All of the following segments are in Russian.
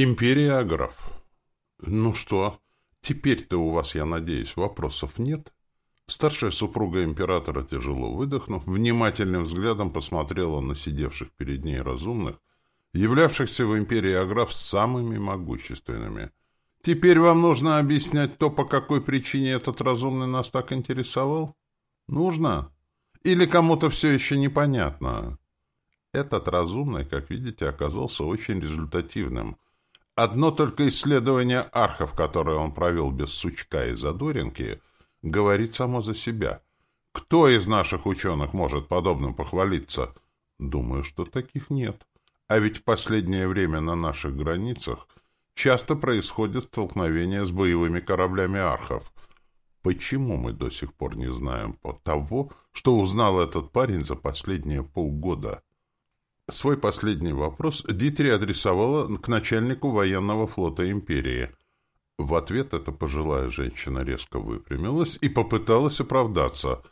Империаграф. Ну что, теперь-то у вас, я надеюсь, вопросов нет? Старшая супруга императора, тяжело выдохнув, внимательным взглядом посмотрела на сидевших перед ней разумных, являвшихся в империи Аграф самыми могущественными. Теперь вам нужно объяснять то, по какой причине этот разумный нас так интересовал? Нужно? Или кому-то все еще непонятно? Этот разумный, как видите, оказался очень результативным — Одно только исследование архов, которое он провел без сучка и задоринки, говорит само за себя. Кто из наших ученых может подобным похвалиться? Думаю, что таких нет. А ведь в последнее время на наших границах часто происходят столкновения с боевыми кораблями архов. Почему мы до сих пор не знаем того, что узнал этот парень за последние полгода? Свой последний вопрос Дитри адресовала к начальнику военного флота империи. В ответ эта пожилая женщина резко выпрямилась и попыталась оправдаться.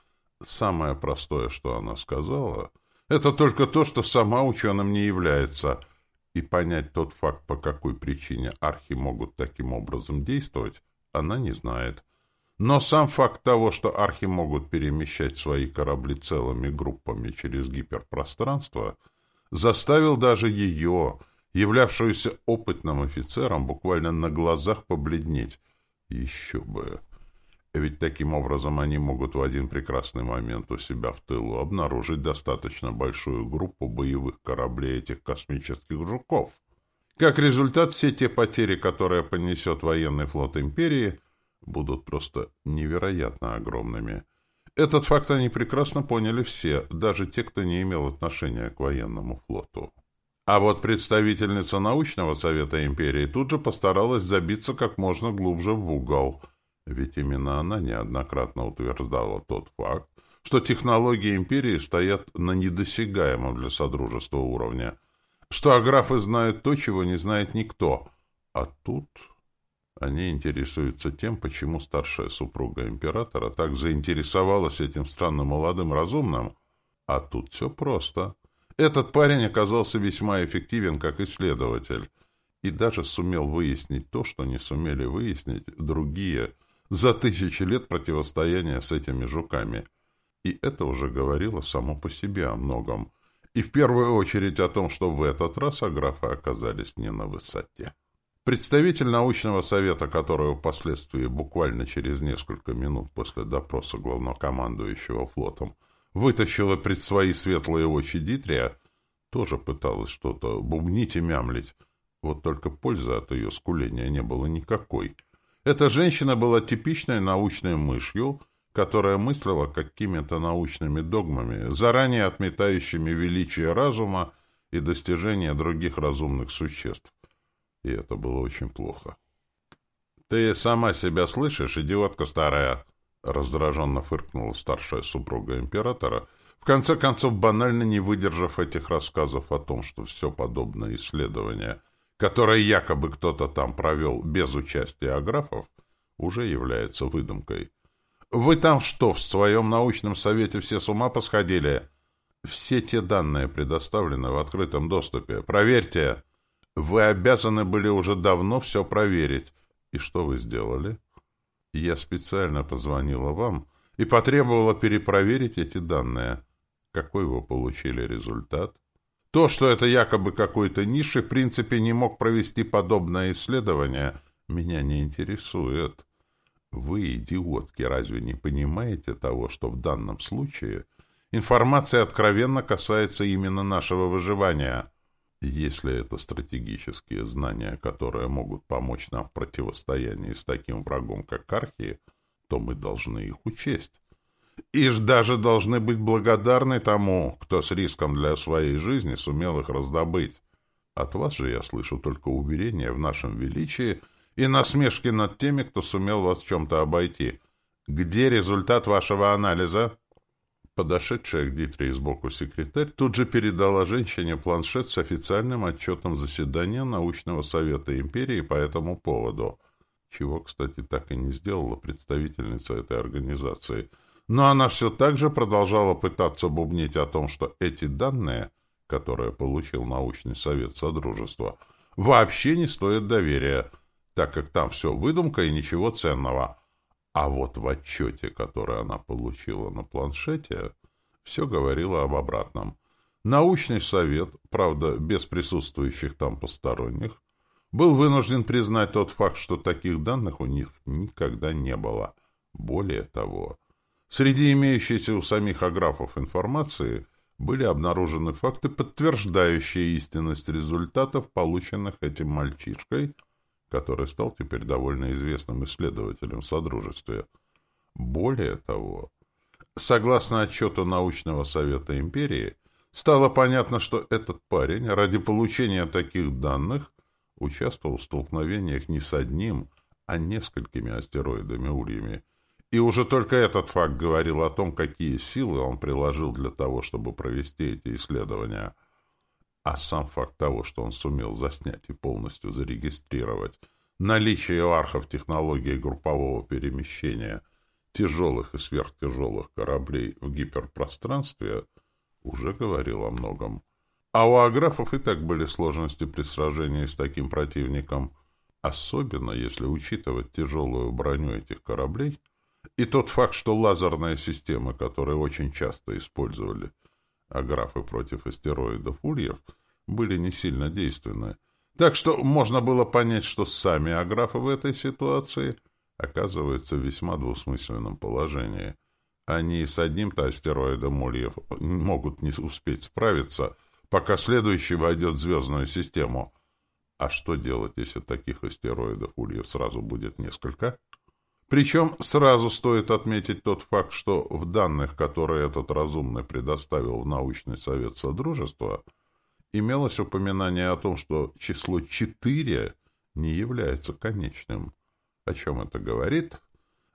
Самое простое, что она сказала, это только то, что сама ученым не является, и понять тот факт, по какой причине архи могут таким образом действовать, она не знает. Но сам факт того, что архи могут перемещать свои корабли целыми группами через гиперпространство — заставил даже ее, являвшуюся опытным офицером, буквально на глазах побледнеть. Еще бы! Ведь таким образом они могут в один прекрасный момент у себя в тылу обнаружить достаточно большую группу боевых кораблей этих космических жуков. Как результат, все те потери, которые понесет военный флот Империи, будут просто невероятно огромными – этот факт они прекрасно поняли все, даже те, кто не имел отношения к военному флоту. А вот представительница научного совета империи тут же постаралась забиться как можно глубже в угол, ведь именно она неоднократно утверждала тот факт, что технологии империи стоят на недосягаемом для Содружества уровне, что аграфы знают то, чего не знает никто. А тут... Они интересуются тем, почему старшая супруга императора так заинтересовалась этим странным молодым разумным. А тут все просто. Этот парень оказался весьма эффективен как исследователь и даже сумел выяснить то, что не сумели выяснить другие за тысячи лет противостояния с этими жуками. И это уже говорило само по себе о многом. И в первую очередь о том, что в этот раз аграфы оказались не на высоте. Представитель научного совета, которого впоследствии буквально через несколько минут после допроса главнокомандующего флотом вытащила пред свои светлые очи Дитрия, тоже пыталась что-то бубнить и мямлить. Вот только пользы от ее скуления не было никакой. Эта женщина была типичной научной мышью, которая мыслила какими-то научными догмами, заранее отметающими величие разума и достижения других разумных существ и это было очень плохо. «Ты сама себя слышишь, идиотка старая?» раздраженно фыркнула старшая супруга императора, в конце концов банально не выдержав этих рассказов о том, что все подобное исследование, которое якобы кто-то там провел без участия аграфов, уже является выдумкой. «Вы там что, в своем научном совете все с ума посходили?» «Все те данные предоставлены в открытом доступе. Проверьте!» Вы обязаны были уже давно все проверить. И что вы сделали? Я специально позвонила вам и потребовала перепроверить эти данные. Какой вы получили результат? То, что это якобы какой-то ниши, в принципе, не мог провести подобное исследование, меня не интересует. Вы, идиотки, разве не понимаете того, что в данном случае информация откровенно касается именно нашего выживания? Если это стратегические знания, которые могут помочь нам в противостоянии с таким врагом, как Архии, то мы должны их учесть. И даже должны быть благодарны тому, кто с риском для своей жизни сумел их раздобыть. От вас же я слышу только уверения в нашем величии и насмешки над теми, кто сумел вас в чем-то обойти. Где результат вашего анализа? Подошедшая к Дитре сбоку секретарь тут же передала женщине планшет с официальным отчетом заседания научного совета империи по этому поводу, чего, кстати, так и не сделала представительница этой организации. Но она все так же продолжала пытаться бубнить о том, что эти данные, которые получил научный совет Содружества, вообще не стоят доверия, так как там все выдумка и ничего ценного. А вот в отчете, который она получила на планшете, все говорило об обратном. Научный совет, правда, без присутствующих там посторонних, был вынужден признать тот факт, что таких данных у них никогда не было. Более того, среди имеющейся у самих аграфов информации были обнаружены факты, подтверждающие истинность результатов, полученных этим мальчишкой, который стал теперь довольно известным исследователем в Содружестве. Более того, согласно отчету научного совета империи, стало понятно, что этот парень ради получения таких данных участвовал в столкновениях не с одним, а несколькими астероидами-ульями. И уже только этот факт говорил о том, какие силы он приложил для того, чтобы провести эти исследования. А сам факт того, что он сумел заснять и полностью зарегистрировать наличие у архов технологии группового перемещения тяжелых и сверхтяжелых кораблей в гиперпространстве, уже говорил о многом. А у аграфов и так были сложности при сражении с таким противником, особенно если учитывать тяжелую броню этих кораблей и тот факт, что лазерные системы, которые очень часто использовали аграфы против астероидов Ульев, были не сильно действенны. Так что можно было понять, что сами аграфы в этой ситуации оказываются в весьма двусмысленном положении. Они с одним-то астероидом Ульев могут не успеть справиться — пока следующий войдет в звездную систему. А что делать, если таких астероидов ульев сразу будет несколько? Причем сразу стоит отметить тот факт, что в данных, которые этот разумный предоставил в научный совет Содружества, имелось упоминание о том, что число 4 не является конечным. О чем это говорит?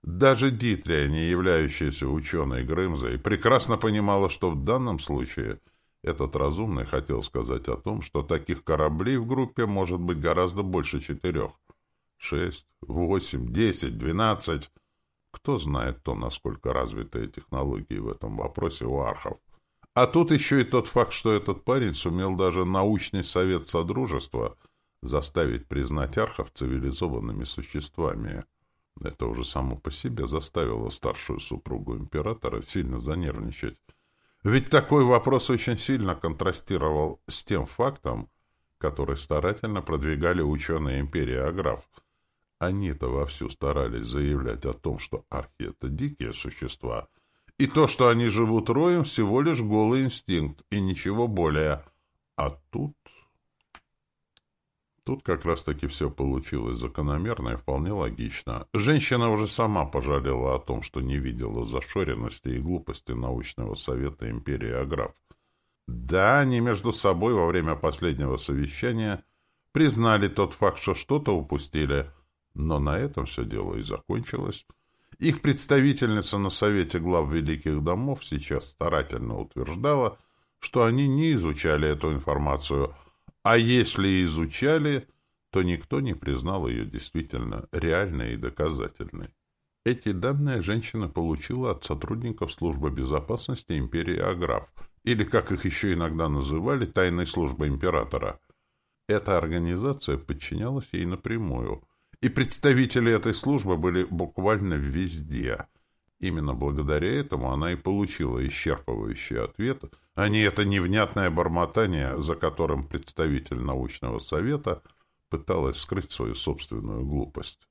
Даже Дитрия, не являющаяся ученой Грымзой, прекрасно понимала, что в данном случае – этот разумный хотел сказать о том, что таких кораблей в группе может быть гораздо больше четырех. Шесть, восемь, десять, двенадцать. Кто знает то, насколько развитые технологии в этом вопросе у архов. А тут еще и тот факт, что этот парень сумел даже научный совет Содружества заставить признать архов цивилизованными существами. Это уже само по себе заставило старшую супругу императора сильно занервничать. Ведь такой вопрос очень сильно контрастировал с тем фактом, который старательно продвигали ученые империи Аграф. Они-то вовсю старались заявлять о том, что архи — это дикие существа, и то, что они живут роем, всего лишь голый инстинкт, и ничего более. А тут... Тут как раз-таки все получилось закономерно и вполне логично. Женщина уже сама пожалела о том, что не видела зашоренности и глупости научного совета империи Аграф. Да, они между собой во время последнего совещания признали тот факт, что что-то упустили, но на этом все дело и закончилось. Их представительница на Совете глав Великих Домов сейчас старательно утверждала, что они не изучали эту информацию – а если изучали, то никто не признал ее действительно реальной и доказательной. Эти данные женщина получила от сотрудников Службы безопасности империи Аграф, или, как их еще иногда называли, тайной службы императора. Эта организация подчинялась ей напрямую, и представители этой службы были буквально везде. Именно благодаря этому она и получила исчерпывающий ответ а не это невнятное бормотание, за которым представитель научного совета пыталась скрыть свою собственную глупость.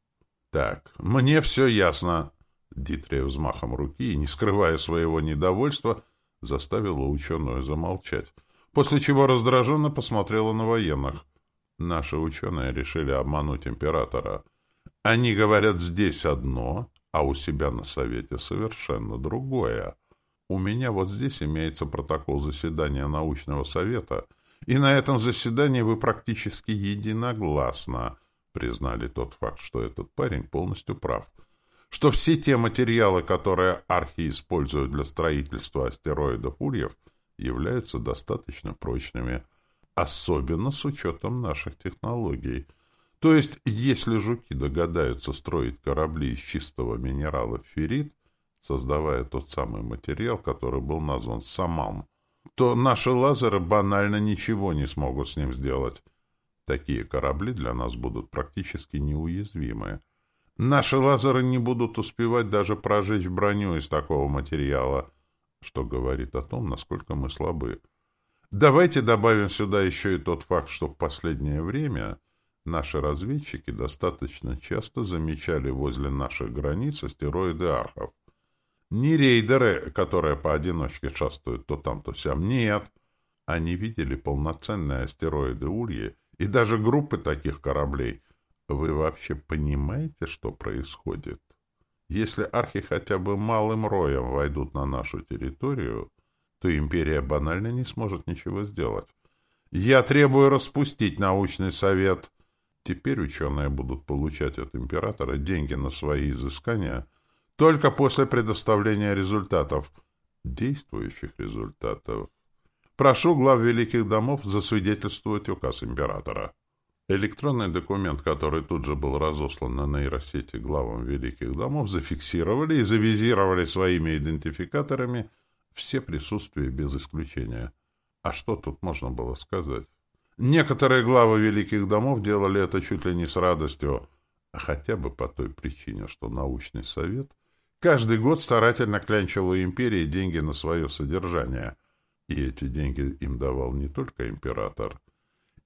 «Так, мне все ясно», — Дитрия взмахом руки, не скрывая своего недовольства, заставила ученую замолчать, после чего раздраженно посмотрела на военных. Наши ученые решили обмануть императора. Они говорят здесь одно, а у себя на совете совершенно другое. У меня вот здесь имеется протокол заседания научного совета, и на этом заседании вы практически единогласно признали тот факт, что этот парень полностью прав, что все те материалы, которые архи используют для строительства астероидов Ульев, являются достаточно прочными, особенно с учетом наших технологий. То есть, если жуки догадаются строить корабли из чистого минерала феррит, создавая тот самый материал, который был назван самам, то наши лазеры банально ничего не смогут с ним сделать. Такие корабли для нас будут практически неуязвимы. Наши лазеры не будут успевать даже прожечь броню из такого материала, что говорит о том, насколько мы слабы. Давайте добавим сюда еще и тот факт, что в последнее время наши разведчики достаточно часто замечали возле наших границ астероиды архов. Не рейдеры, которые поодиночке шастают то там, то сям. Нет. Они видели полноценные астероиды Ульи и даже группы таких кораблей. Вы вообще понимаете, что происходит? Если архи хотя бы малым роем войдут на нашу территорию, то империя банально не сможет ничего сделать. Я требую распустить научный совет. Теперь ученые будут получать от императора деньги на свои изыскания — только после предоставления результатов, действующих результатов. Прошу глав великих домов засвидетельствовать указ императора. Электронный документ, который тут же был разослан на нейросети главам великих домов, зафиксировали и завизировали своими идентификаторами все присутствия без исключения. А что тут можно было сказать? Некоторые главы великих домов делали это чуть ли не с радостью, а хотя бы по той причине, что научный совет Каждый год старательно клянчил у империи деньги на свое содержание. И эти деньги им давал не только император.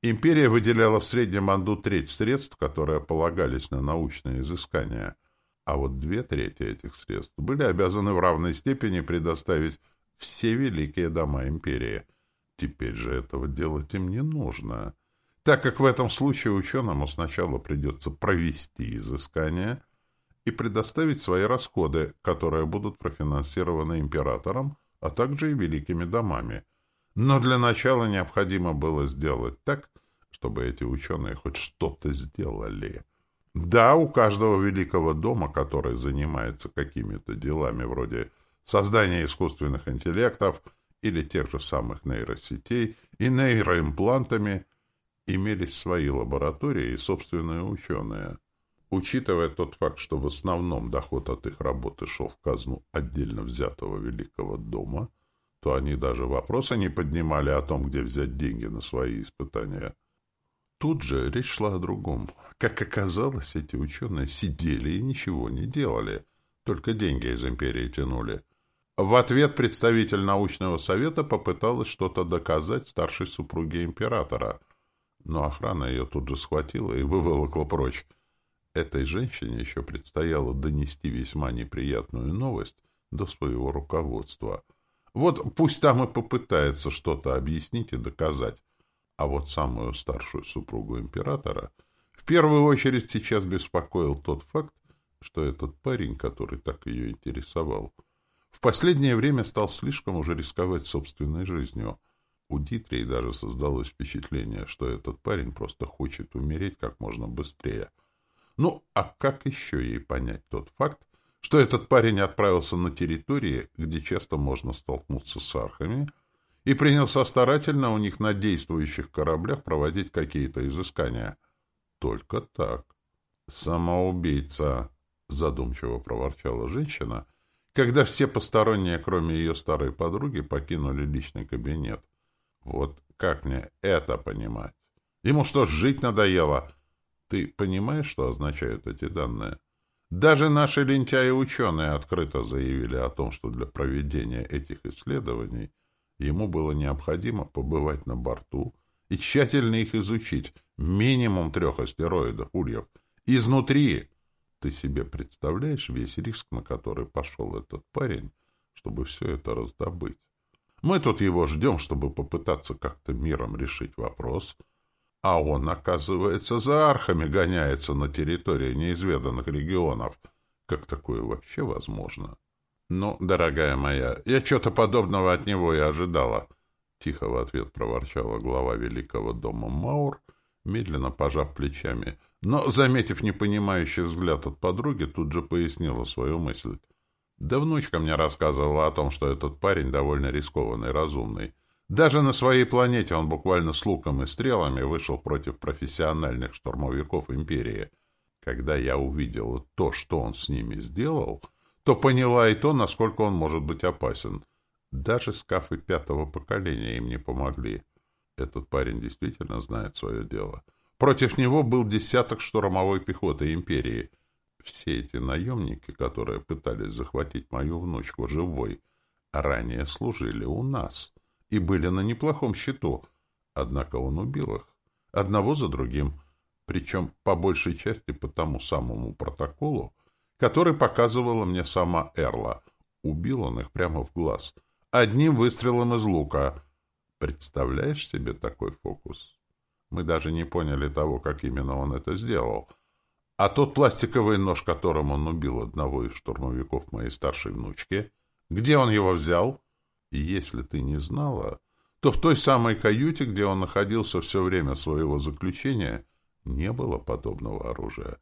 Империя выделяла в среднем одну треть средств, которые полагались на научные изыскания. А вот две трети этих средств были обязаны в равной степени предоставить все великие дома империи. Теперь же этого делать им не нужно, так как в этом случае ученому сначала придется провести изыскания – и предоставить свои расходы, которые будут профинансированы императором, а также и великими домами. Но для начала необходимо было сделать так, чтобы эти ученые хоть что-то сделали. Да, у каждого великого дома, который занимается какими-то делами вроде создания искусственных интеллектов или тех же самых нейросетей и нейроимплантами, имелись свои лаборатории и собственные ученые. Учитывая тот факт, что в основном доход от их работы шел в казну отдельно взятого Великого дома, то они даже вопроса не поднимали о том, где взять деньги на свои испытания. Тут же речь шла о другом. Как оказалось, эти ученые сидели и ничего не делали, только деньги из империи тянули. В ответ представитель научного совета попыталась что-то доказать старшей супруге императора, но охрана ее тут же схватила и выволокла прочь, Этой женщине еще предстояло донести весьма неприятную новость до своего руководства. Вот пусть там и попытается что-то объяснить и доказать. А вот самую старшую супругу императора в первую очередь сейчас беспокоил тот факт, что этот парень, который так ее интересовал, в последнее время стал слишком уже рисковать собственной жизнью. У Дитрии даже создалось впечатление, что этот парень просто хочет умереть как можно быстрее — ну, а как еще ей понять тот факт, что этот парень отправился на территории, где часто можно столкнуться с архами, и принялся старательно у них на действующих кораблях проводить какие-то изыскания? Только так. «Самоубийца!» — задумчиво проворчала женщина, когда все посторонние, кроме ее старой подруги, покинули личный кабинет. «Вот как мне это понимать? Ему что, жить надоело?» Ты понимаешь, что означают эти данные? Даже наши лентяи-ученые открыто заявили о том, что для проведения этих исследований ему было необходимо побывать на борту и тщательно их изучить, минимум трех астероидов, ульев, изнутри. Ты себе представляешь весь риск, на который пошел этот парень, чтобы все это раздобыть? Мы тут его ждем, чтобы попытаться как-то миром решить вопрос — а он, оказывается, за архами гоняется на территории неизведанных регионов. Как такое вообще возможно? Ну, дорогая моя, я что-то подобного от него и ожидала. Тихо в ответ проворчала глава великого дома Маур, медленно пожав плечами. Но, заметив непонимающий взгляд от подруги, тут же пояснила свою мысль. Да внучка мне рассказывала о том, что этот парень довольно рискованный, разумный. Даже на своей планете он буквально с луком и стрелами вышел против профессиональных штурмовиков Империи. Когда я увидел то, что он с ними сделал, то поняла и то, насколько он может быть опасен. Даже скафы пятого поколения им не помогли. Этот парень действительно знает свое дело. Против него был десяток штурмовой пехоты империи. Все эти наемники, которые пытались захватить мою внучку живой, ранее служили у нас и были на неплохом счету. Однако он убил их, одного за другим, причем по большей части по тому самому протоколу, который показывала мне сама Эрла. Убил он их прямо в глаз, одним выстрелом из лука. Представляешь себе такой фокус? Мы даже не поняли того, как именно он это сделал. А тот пластиковый нож, которым он убил одного из штурмовиков моей старшей внучки, где он его взял? И если ты не знала, то в той самой каюте, где он находился все время своего заключения, не было подобного оружия.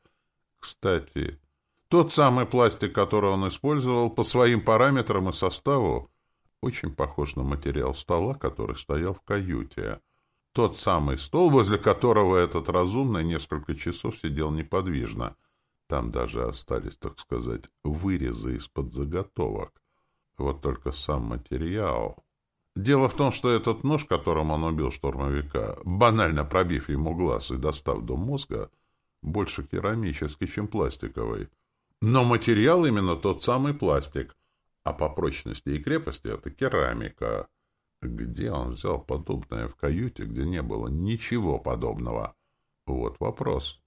Кстати, тот самый пластик, который он использовал, по своим параметрам и составу, очень похож на материал стола, который стоял в каюте. Тот самый стол, возле которого этот разумный несколько часов сидел неподвижно. Там даже остались, так сказать, вырезы из-под заготовок. Вот только сам материал... Дело в том, что этот нож, которым он убил штурмовика, банально пробив ему глаз и достав до мозга, больше керамический, чем пластиковый. Но материал именно тот самый пластик, а по прочности и крепости это керамика. Где он взял подобное в каюте, где не было ничего подобного? Вот вопрос.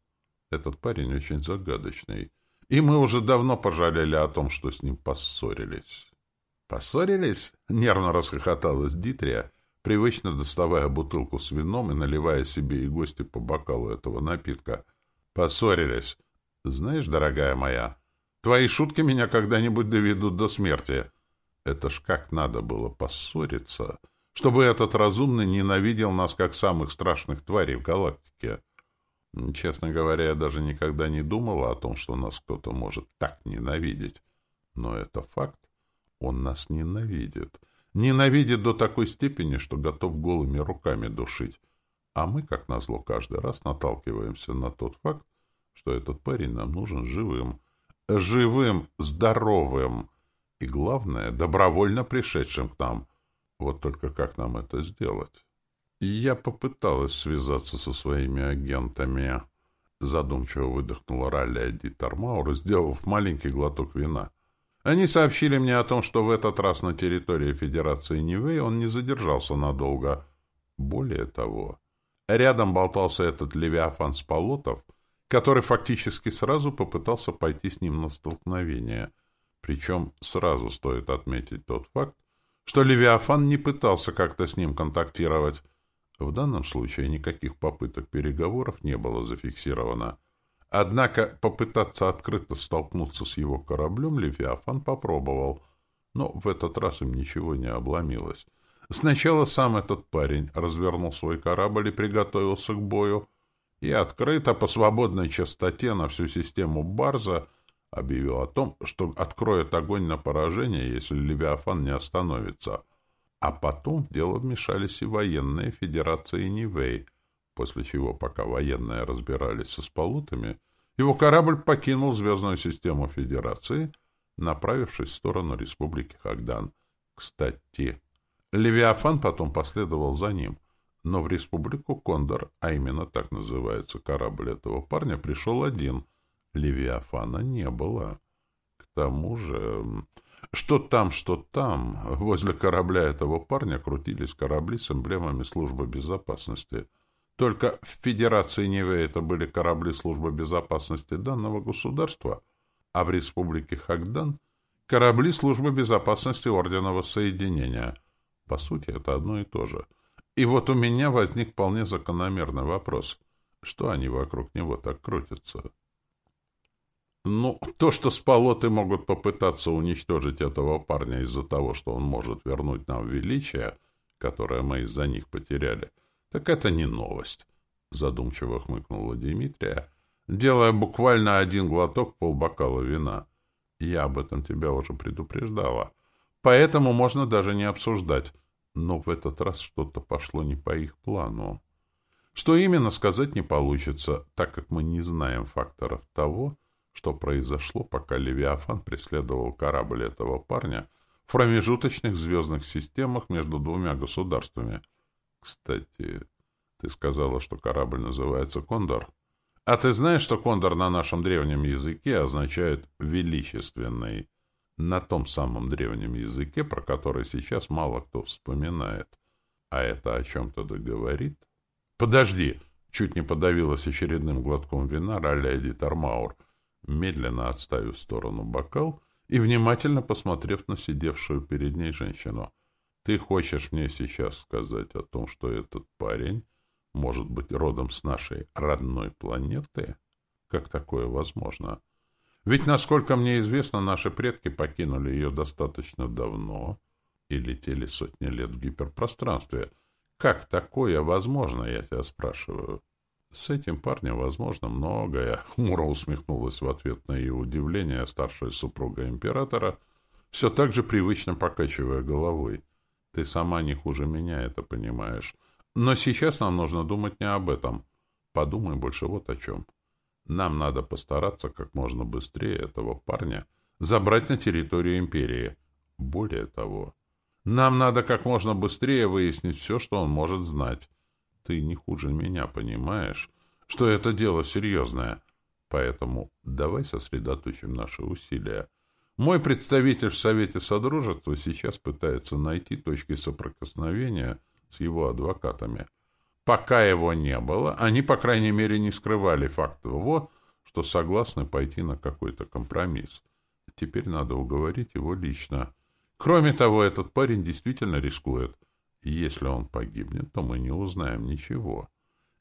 Этот парень очень загадочный, и мы уже давно пожалели о том, что с ним поссорились. «Поссорились?» — нервно расхохоталась Дитрия, привычно доставая бутылку с вином и наливая себе и гости по бокалу этого напитка. «Поссорились. Знаешь, дорогая моя, твои шутки меня когда-нибудь доведут до смерти. Это ж как надо было поссориться, чтобы этот разумный ненавидел нас как самых страшных тварей в галактике. Честно говоря, я даже никогда не думала о том, что нас кто-то может так ненавидеть. Но это факт. Он нас ненавидит. Ненавидит до такой степени, что готов голыми руками душить. А мы, как назло, каждый раз наталкиваемся на тот факт, что этот парень нам нужен живым. Живым, здоровым. И главное, добровольно пришедшим к нам. Вот только как нам это сделать? Я попыталась связаться со своими агентами. Задумчиво выдохнула Ралли Дитер Маур, сделав маленький глоток вина. Они сообщили мне о том, что в этот раз на территории Федерации Нивэй он не задержался надолго. Более того, рядом болтался этот Левиафан Спалотов, который фактически сразу попытался пойти с ним на столкновение. Причем сразу стоит отметить тот факт, что Левиафан не пытался как-то с ним контактировать. В данном случае никаких попыток переговоров не было зафиксировано. Однако попытаться открыто столкнуться с его кораблем Левиафан попробовал, но в этот раз им ничего не обломилось. Сначала сам этот парень развернул свой корабль и приготовился к бою, и открыто по свободной частоте на всю систему Барза объявил о том, что откроет огонь на поражение, если Левиафан не остановится. А потом в дело вмешались и военные федерации Нивэй, после чего, пока военные разбирались со сполутами, его корабль покинул звездную систему Федерации, направившись в сторону Республики Хагдан. Кстати, Левиафан потом последовал за ним, но в Республику Кондор, а именно так называется корабль этого парня, пришел один. Левиафана не было. К тому же... Что там, что там, возле корабля этого парня крутились корабли с эмблемами службы безопасности — только в Федерации Неве это были корабли службы безопасности данного государства, а в Республике Хагдан — корабли службы безопасности Ордена Воссоединения. По сути, это одно и то же. И вот у меня возник вполне закономерный вопрос. Что они вокруг него так крутятся? Ну, то, что спалоты могут попытаться уничтожить этого парня из-за того, что он может вернуть нам величие, которое мы из-за них потеряли — так это не новость, задумчиво хмыкнула Дмитрия, делая буквально один глоток полбокала вина. Я об этом тебя уже предупреждала. Поэтому можно даже не обсуждать. Но в этот раз что-то пошло не по их плану. Что именно, сказать не получится, так как мы не знаем факторов того, что произошло, пока Левиафан преследовал корабль этого парня в промежуточных звездных системах между двумя государствами — кстати, ты сказала, что корабль называется «Кондор». А ты знаешь, что «Кондор» на нашем древнем языке означает «величественный»? На том самом древнем языке, про который сейчас мало кто вспоминает. А это о чем-то договорит? Подожди! Чуть не подавилась очередным глотком вина Раля Эдитар Маур, медленно отставив в сторону бокал и внимательно посмотрев на сидевшую перед ней женщину. «Ты хочешь мне сейчас сказать о том, что этот парень может быть родом с нашей родной планеты? Как такое возможно? Ведь, насколько мне известно, наши предки покинули ее достаточно давно и летели сотни лет в гиперпространстве. Как такое возможно, я тебя спрашиваю?» С этим парнем возможно многое. Хмуро усмехнулась в ответ на ее удивление старшая супруга императора, все так же привычно покачивая головой. Ты сама не хуже меня это понимаешь. Но сейчас нам нужно думать не об этом. Подумай больше вот о чем. Нам надо постараться как можно быстрее этого парня забрать на территорию империи. Более того, нам надо как можно быстрее выяснить все, что он может знать. Ты не хуже меня понимаешь, что это дело серьезное. Поэтому давай сосредоточим наши усилия. Мой представитель в Совете Содружества сейчас пытается найти точки соприкосновения с его адвокатами. Пока его не было, они, по крайней мере, не скрывали факт того, что согласны пойти на какой-то компромисс. Теперь надо уговорить его лично. Кроме того, этот парень действительно рискует. Если он погибнет, то мы не узнаем ничего.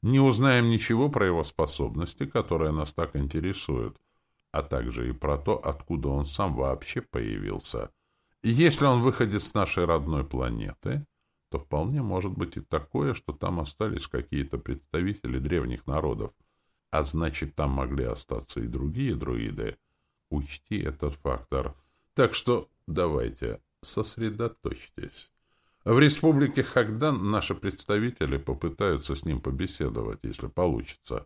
Не узнаем ничего про его способности, которые нас так интересуют, а также и про то, откуда он сам вообще появился. Если он выходит с нашей родной планеты, то вполне может быть и такое, что там остались какие-то представители древних народов, а значит, там могли остаться и другие друиды. Учти этот фактор. Так что давайте, сосредоточьтесь. В республике Хагдан наши представители попытаются с ним побеседовать, если получится.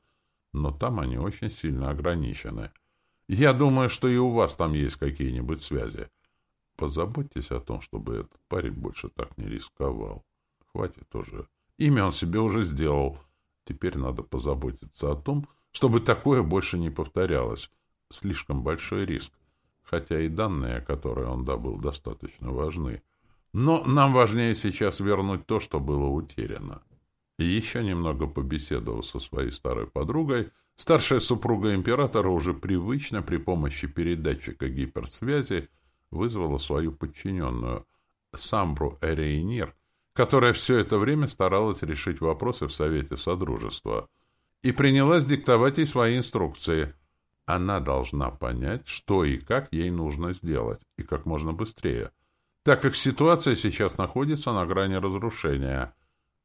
Но там они очень сильно ограничены. Я думаю, что и у вас там есть какие-нибудь связи. Позаботьтесь о том, чтобы этот парень больше так не рисковал. Хватит уже. Имя он себе уже сделал. Теперь надо позаботиться о том, чтобы такое больше не повторялось. Слишком большой риск. Хотя и данные, которые он добыл, достаточно важны. Но нам важнее сейчас вернуть то, что было утеряно. И еще немного побеседовав со своей старой подругой, старшая супруга императора уже привычно при помощи передатчика гиперсвязи вызвала свою подчиненную, Самбру Эрейнир, которая все это время старалась решить вопросы в Совете Содружества, и принялась диктовать ей свои инструкции. Она должна понять, что и как ей нужно сделать, и как можно быстрее — так как ситуация сейчас находится на грани разрушения.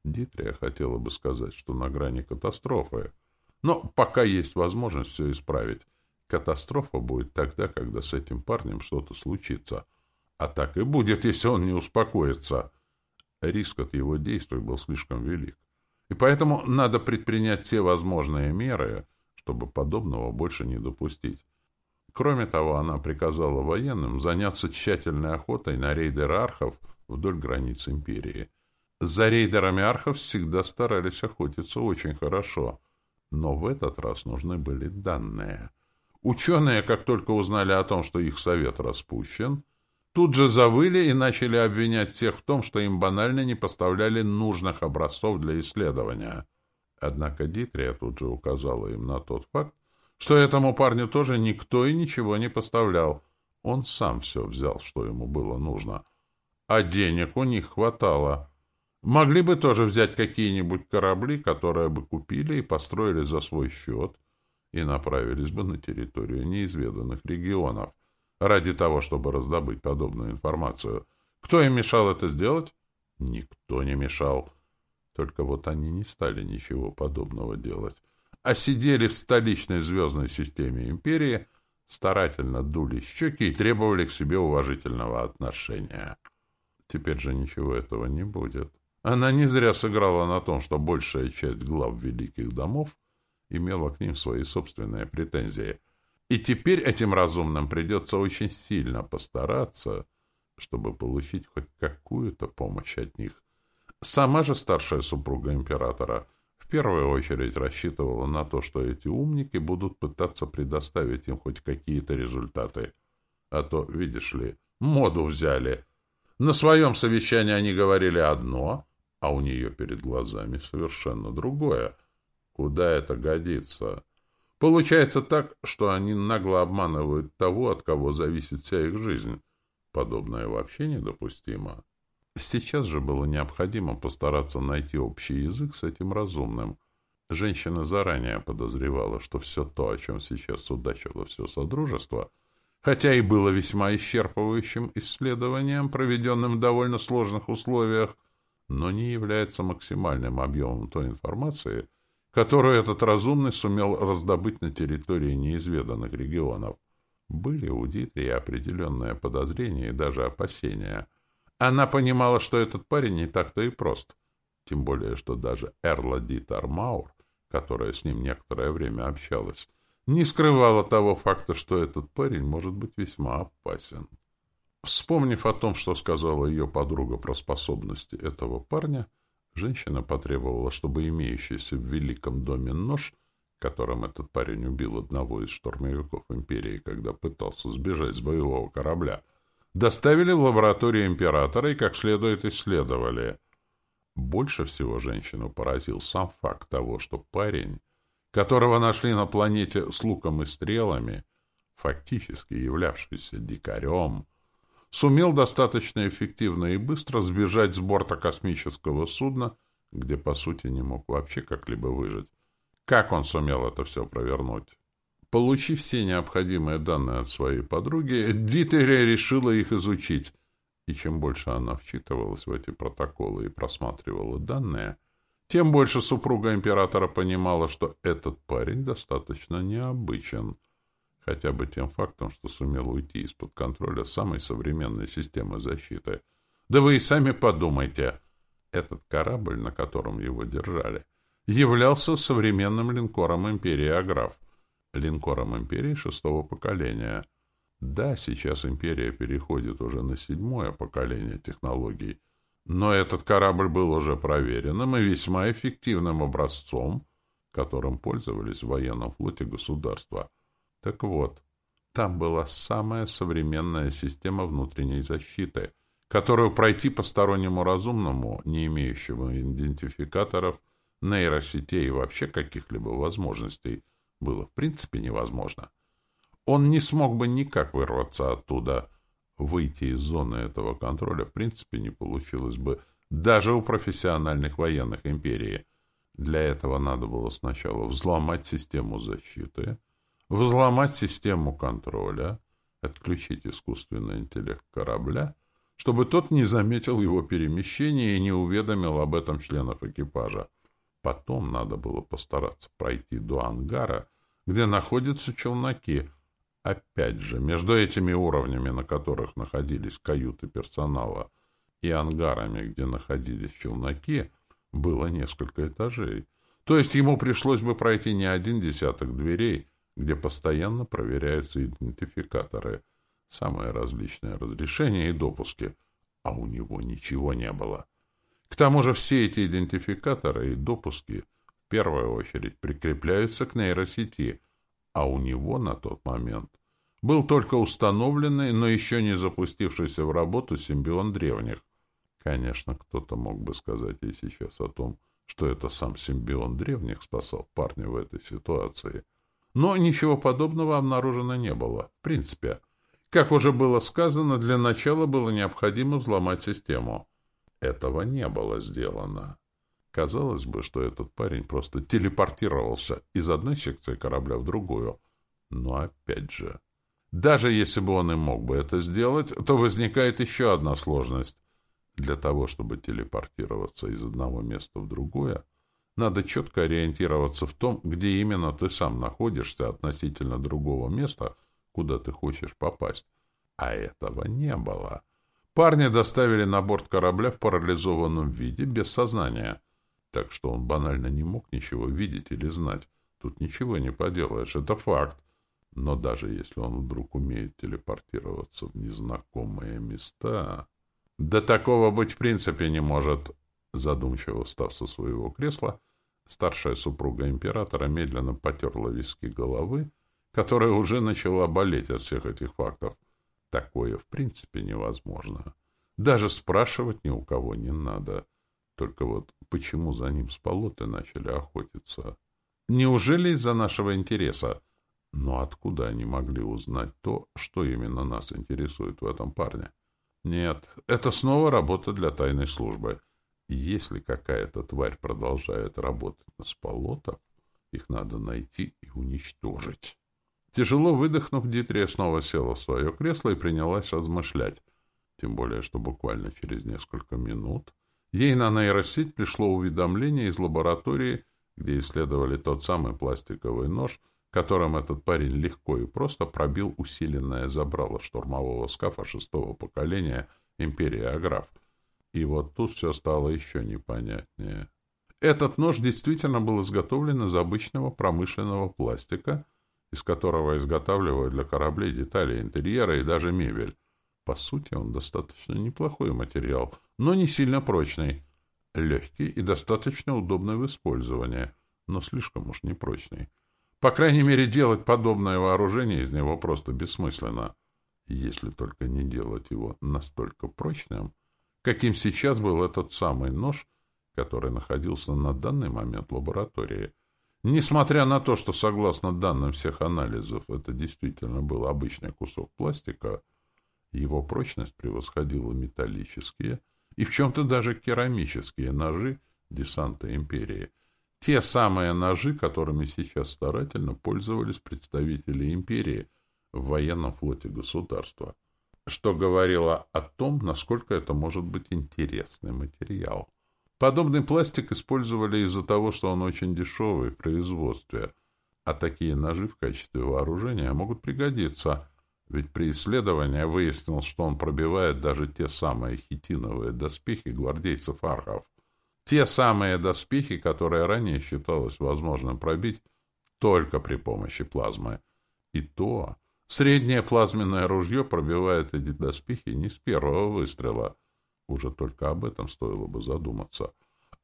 Дитрия хотела бы сказать, что на грани катастрофы. Но пока есть возможность все исправить. Катастрофа будет тогда, когда с этим парнем что-то случится. А так и будет, если он не успокоится. Риск от его действий был слишком велик. И поэтому надо предпринять все возможные меры, чтобы подобного больше не допустить. Кроме того, она приказала военным заняться тщательной охотой на рейдеры архов вдоль границ империи. За рейдерами архов всегда старались охотиться очень хорошо, но в этот раз нужны были данные. Ученые, как только узнали о том, что их совет распущен, тут же завыли и начали обвинять всех в том, что им банально не поставляли нужных образцов для исследования. Однако Дитрия тут же указала им на тот факт, что этому парню тоже никто и ничего не поставлял. Он сам все взял, что ему было нужно. А денег у них хватало. Могли бы тоже взять какие-нибудь корабли, которые бы купили и построили за свой счет, и направились бы на территорию неизведанных регионов, ради того, чтобы раздобыть подобную информацию. Кто им мешал это сделать? Никто не мешал. Только вот они не стали ничего подобного делать а сидели в столичной звездной системе империи, старательно дули щеки и требовали к себе уважительного отношения. Теперь же ничего этого не будет. Она не зря сыграла на том, что большая часть глав великих домов имела к ним свои собственные претензии. И теперь этим разумным придется очень сильно постараться, чтобы получить хоть какую-то помощь от них. Сама же старшая супруга императора — первую очередь рассчитывала на то, что эти умники будут пытаться предоставить им хоть какие-то результаты. А то, видишь ли, моду взяли. На своем совещании они говорили одно, а у нее перед глазами совершенно другое. Куда это годится? Получается так, что они нагло обманывают того, от кого зависит вся их жизнь. Подобное вообще недопустимо. Сейчас же было необходимо постараться найти общий язык с этим разумным. Женщина заранее подозревала, что все то, о чем сейчас судачило все Содружество, хотя и было весьма исчерпывающим исследованием, проведенным в довольно сложных условиях, но не является максимальным объемом той информации, которую этот разумный сумел раздобыть на территории неизведанных регионов. Были у Дитри определенные подозрения и даже опасения. Она понимала, что этот парень не так-то и прост. Тем более, что даже Эрла Дитар Маур, которая с ним некоторое время общалась, не скрывала того факта, что этот парень может быть весьма опасен. Вспомнив о том, что сказала ее подруга про способности этого парня, женщина потребовала, чтобы имеющийся в Великом доме нож, которым этот парень убил одного из штурмовиков Империи, когда пытался сбежать с боевого корабля, доставили в лабораторию Императора и как следует исследовали. Больше всего женщину поразил сам факт того, что парень, которого нашли на планете с луком и стрелами, фактически являвшийся дикарем, сумел достаточно эффективно и быстро сбежать с борта космического судна, где, по сути, не мог вообще как-либо выжить. Как он сумел это все провернуть? Получив все необходимые данные от своей подруги, Дитерия решила их изучить. И чем больше она вчитывалась в эти протоколы и просматривала данные, тем больше супруга императора понимала, что этот парень достаточно необычен — хотя бы тем фактом, что сумел уйти из-под контроля самой современной системы защиты. Да вы и сами подумайте, этот корабль, на котором его держали, являлся современным линкором империи Аграф, линкором империи шестого поколения. Да, сейчас империя переходит уже на седьмое поколение технологий, но этот корабль был уже проверенным и весьма эффективным образцом, которым пользовались в военном флоте государства — так вот, там была самая современная система внутренней защиты, которую пройти постороннему разумному, не имеющему идентификаторов, нейросетей и вообще каких-либо возможностей, было в принципе невозможно. Он не смог бы никак вырваться оттуда. Выйти из зоны этого контроля в принципе не получилось бы даже у профессиональных военных империи. Для этого надо было сначала взломать систему защиты, взломать систему контроля, отключить искусственный интеллект корабля, чтобы тот не заметил его перемещения и не уведомил об этом членов экипажа. Потом надо было постараться пройти до ангара, где находятся челноки. Опять же, между этими уровнями, на которых находились каюты персонала, и ангарами, где находились челноки, было несколько этажей. То есть ему пришлось бы пройти не один десяток дверей, где постоянно проверяются идентификаторы, самые различные разрешения и допуски, а у него ничего не было. К тому же все эти идентификаторы и допуски в первую очередь прикрепляются к нейросети, а у него на тот момент был только установленный, но еще не запустившийся в работу симбион древних. Конечно, кто-то мог бы сказать и сейчас о том, что это сам симбион древних спасал парня в этой ситуации — но ничего подобного обнаружено не было. В принципе, как уже было сказано, для начала было необходимо взломать систему. Этого не было сделано. Казалось бы, что этот парень просто телепортировался из одной секции корабля в другую. Но опять же, даже если бы он и мог бы это сделать, то возникает еще одна сложность. Для того, чтобы телепортироваться из одного места в другое, надо четко ориентироваться в том, где именно ты сам находишься относительно другого места, куда ты хочешь попасть. А этого не было. Парня доставили на борт корабля в парализованном виде, без сознания. Так что он банально не мог ничего видеть или знать. Тут ничего не поделаешь, это факт. Но даже если он вдруг умеет телепортироваться в незнакомые места... Да такого быть в принципе не может. Задумчиво встав со своего кресла, Старшая супруга императора медленно потерла виски головы, которая уже начала болеть от всех этих фактов. Такое в принципе невозможно. Даже спрашивать ни у кого не надо. Только вот почему за ним с полоты начали охотиться? Неужели из-за нашего интереса? Но откуда они могли узнать то, что именно нас интересует в этом парне? Нет, это снова работа для тайной службы. Если какая-то тварь продолжает работать на сполотов, их надо найти и уничтожить. Тяжело выдохнув, Дитрия снова села в свое кресло и принялась размышлять. Тем более, что буквально через несколько минут ей на нейросеть пришло уведомление из лаборатории, где исследовали тот самый пластиковый нож, которым этот парень легко и просто пробил усиленное забрало штурмового скафа шестого поколения империи Аграф. И вот тут все стало еще непонятнее. Этот нож действительно был изготовлен из обычного промышленного пластика, из которого изготавливают для кораблей детали интерьера и даже мебель. По сути, он достаточно неплохой материал, но не сильно прочный. Легкий и достаточно удобный в использовании, но слишком уж непрочный. По крайней мере, делать подобное вооружение из него просто бессмысленно, если только не делать его настолько прочным, каким сейчас был этот самый нож, который находился на данный момент в лаборатории — Несмотря на то, что, согласно данным всех анализов, это действительно был обычный кусок пластика, его прочность превосходила металлические и в чем-то даже керамические ножи десанта империи. Те самые ножи, которыми сейчас старательно пользовались представители империи в военном флоте государства, что говорило о том, насколько это может быть интересный материал. Подобный пластик использовали из-за того, что он очень дешевый в производстве, а такие ножи в качестве вооружения могут пригодиться, ведь при исследовании выяснилось, что он пробивает даже те самые хитиновые доспехи гвардейцев архов. Те самые доспехи, которые ранее считалось возможным пробить только при помощи плазмы. И то среднее плазменное ружье пробивает эти доспехи не с первого выстрела — уже только об этом стоило бы задуматься.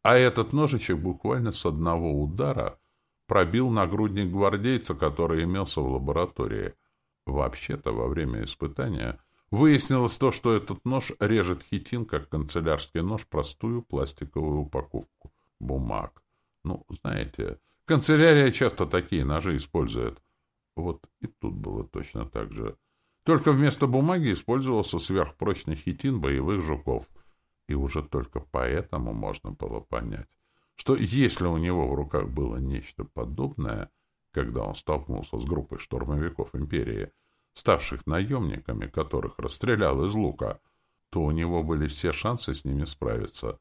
А этот ножичек буквально с одного удара пробил нагрудник гвардейца, который имелся в лаборатории. Вообще-то, во время испытания выяснилось то, что этот нож режет хитин, как канцелярский нож, простую пластиковую упаковку бумаг. Ну, знаете, канцелярия часто такие ножи использует. Вот и тут было точно так же. Только вместо бумаги использовался сверхпрочный хитин боевых жуков. И уже только поэтому можно было понять, что если у него в руках было нечто подобное, когда он столкнулся с группой штурмовиков империи, ставших наемниками, которых расстрелял из лука, то у него были все шансы с ними справиться.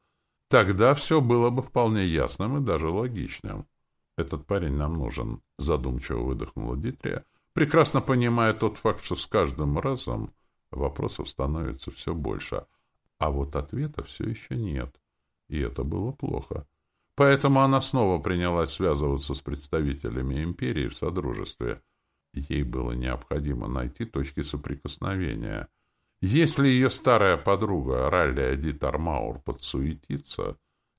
Тогда все было бы вполне ясным и даже логичным. «Этот парень нам нужен», — задумчиво выдохнула Дитрия, прекрасно понимая тот факт, что с каждым разом вопросов становится все больше, а вот ответа все еще нет. И это было плохо. Поэтому она снова принялась связываться с представителями империи в Содружестве. Ей было необходимо найти точки соприкосновения. Если ее старая подруга Ралли Эдит Армаур подсуетится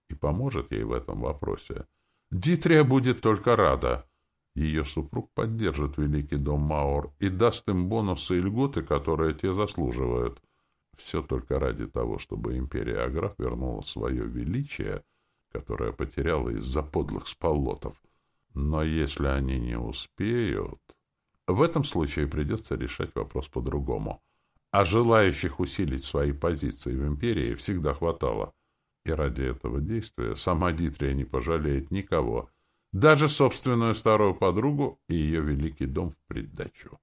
и поможет ей в этом вопросе, Дитрия будет только рада — ее супруг поддержит Великий дом Маур и даст им бонусы и льготы, которые те заслуживают. Все только ради того, чтобы империя Аграф вернула свое величие, которое потеряла из-за подлых сполотов. Но если они не успеют... В этом случае придется решать вопрос по-другому. А желающих усилить свои позиции в империи всегда хватало. И ради этого действия сама Дитрия не пожалеет никого — даже собственную старую подругу и ее великий дом в придачу.